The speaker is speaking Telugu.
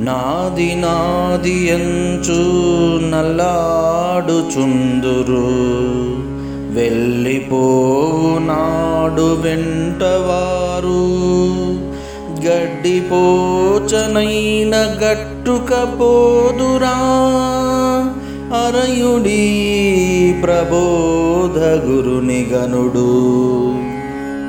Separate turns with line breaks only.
నాది నాది ఎంచు నల్లాడుచుందురు. వెళ్ళిపోవు నాడు వెంటవారు. గడ్డిపోచనైన గట్టుకపోదురా. అరయుడి ప్రబోధ గురుని గనుడు